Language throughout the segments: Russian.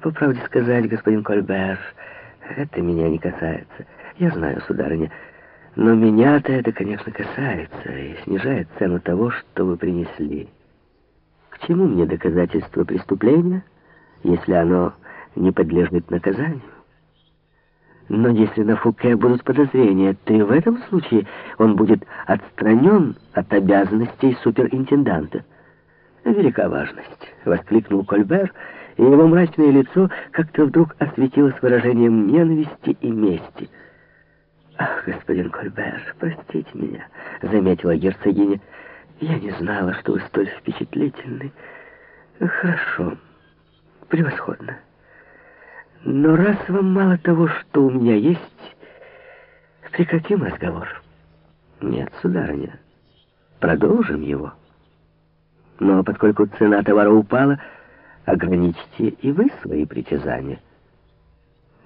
По правде сказать, господин Кольбер, это меня не касается. Я знаю, сударыня, но меня-то это, конечно, касается и снижает цену того, что вы принесли. К чему мне доказательство преступления, если оно не подлежит наказанию? Но если на Фуке будут подозрения, то и в этом случае он будет отстранен от обязанностей суперинтенданта. «Велика важность!» — воскликнул Кольбер, и его мрачное лицо как-то вдруг осветилось выражением ненависти и мести. «Ах, господин Кольбер, простите меня», — заметила герцогиня. «Я не знала, что вы столь впечатлительны. Хорошо, превосходно. Но раз вам мало того, что у меня есть, прекратим разговор». «Нет, сударыня, продолжим его». Но поскольку цена товара упала, ограничьте и вы свои притязания.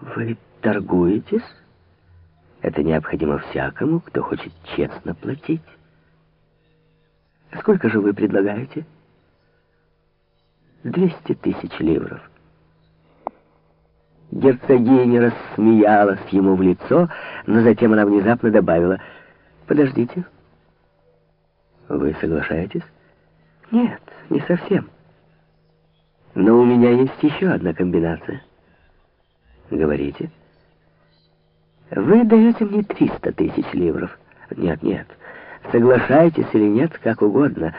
Вы торгуетесь? Это необходимо всякому, кто хочет честно платить. Сколько же вы предлагаете? Двести тысяч ливров. Герцогиня рассмеялась ему в лицо, но затем она внезапно добавила, «Подождите, вы соглашаетесь?» Нет, не совсем. Но у меня есть еще одна комбинация. Говорите. Вы даете мне 300 тысяч ливров. Нет, нет. Соглашайтесь или нет, как угодно.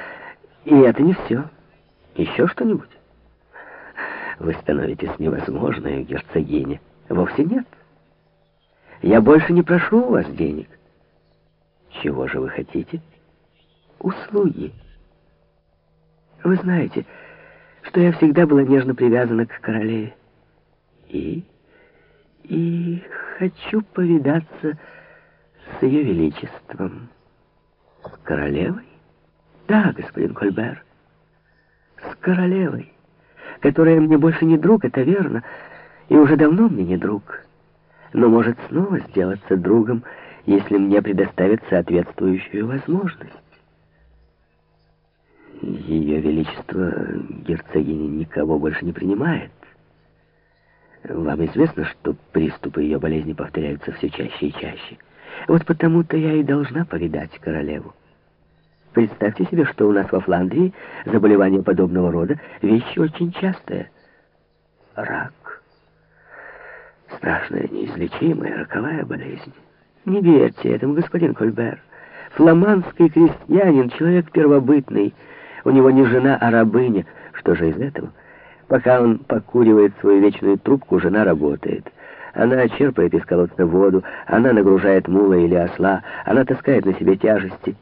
И это не все. Еще что-нибудь? Вы становитесь невозможной, герцогиня. Вовсе нет. Я больше не прошу у вас денег. Чего же вы хотите? Услуги. Вы знаете, что я всегда была нежно привязана к королеве. И... и хочу повидаться с ее величеством. С королевой? Да, господин Кольбер. С королевой, которая мне больше не друг, это верно, и уже давно мне не друг, но может снова сделаться другом, если мне предоставят соответствующую возможность. Ее Величество герцогиня никого больше не принимает. Вам известно, что приступы ее болезни повторяются все чаще и чаще. Вот потому-то я и должна повидать королеву. Представьте себе, что у нас во Фландрии заболевание подобного рода — вещь очень частая. Рак. Страшная, неизлечимая роковая болезнь. Не верьте этому, господин Кольбер. Фламандский крестьянин, человек первобытный — у него не жена, а рабыня. Что же из этого? Пока он покуривает свою вечную трубку, жена работает. Она черпает из колодца воду, она нагружает мула или осла, она таскает на себе тяжести.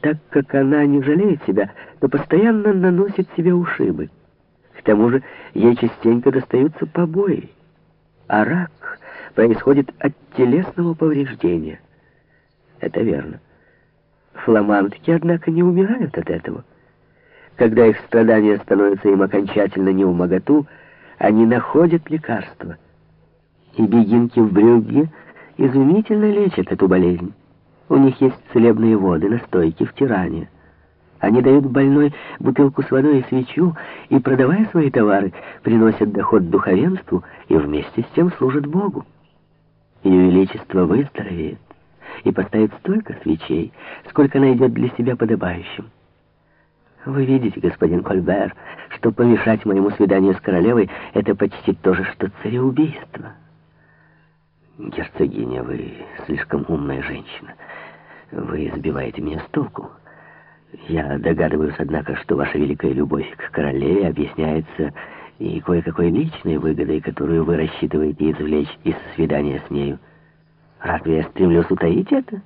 Так как она не жалеет себя, то постоянно наносит себе ушибы. К тому же ей частенько достаются побои. А рак происходит от телесного повреждения. Это верно. Фламандки, однако, не умирают от этого. Когда их страдания становятся им окончательно неумоготу, они находят лекарство. И бегинки в Брюгге изумительно лечат эту болезнь. У них есть целебные воды, настойки, втирания. Они дают больной бутылку с водой и свечу, и, продавая свои товары, приносят доход духовенству и вместе с тем служат Богу. Ее Величество выздоровеет и поставит столько свечей, сколько найдет для себя подобающим. Вы видите, господин Кольбер, что помешать моему свиданию с королевой — это почти то же, что цареубийство. Герцогиня, вы слишком умная женщина. Вы сбиваете меня с толку. Я догадываюсь, однако, что ваша великая любовь к королеве объясняется и кое-какой личной выгодой, которую вы рассчитываете извлечь из свидания с нею. Разве я стремлюсь утаить это?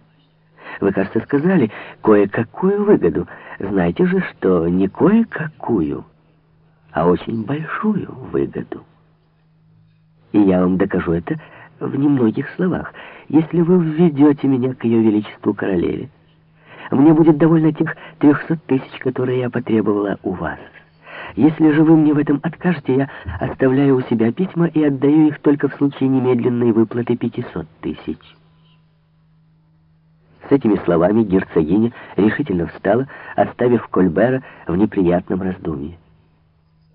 Вы, кажется, сказали кое-какую выгоду. Знаете же, что не кое-какую, а очень большую выгоду. И я вам докажу это в немногих словах. Если вы введете меня к ее величеству королеве, мне будет довольно тех трехсот тысяч, которые я потребовала у вас. Если же вы мне в этом откажете, я оставляю у себя письма и отдаю их только в случае немедленной выплаты пятисот тысяч. Этими словами герцогиня решительно встала, оставив Кольбера в неприятном раздумье.